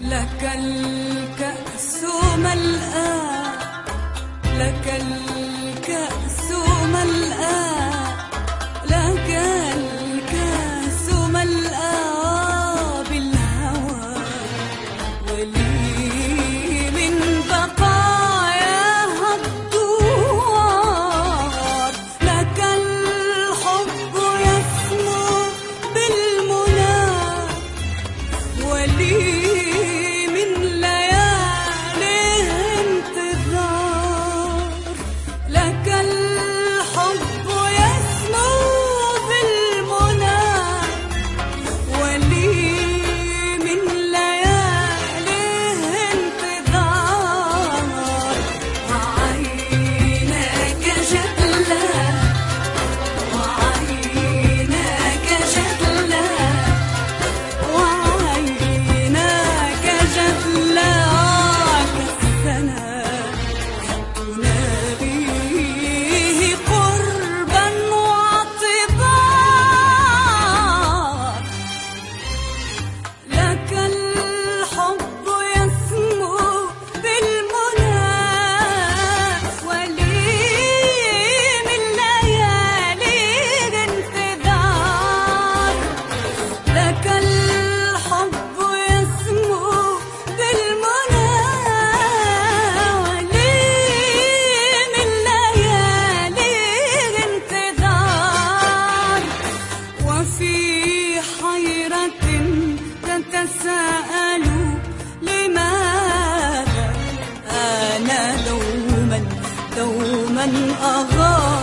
لك الكأس ملأى لك الكأس لماذا أنا دوما دوما أغار؟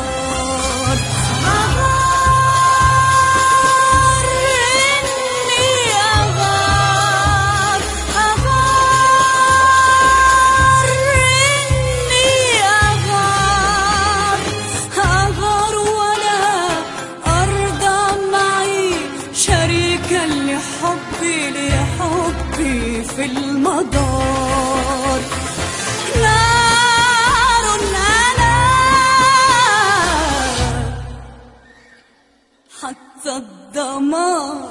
في المدار. نار أنا حتى الدمار.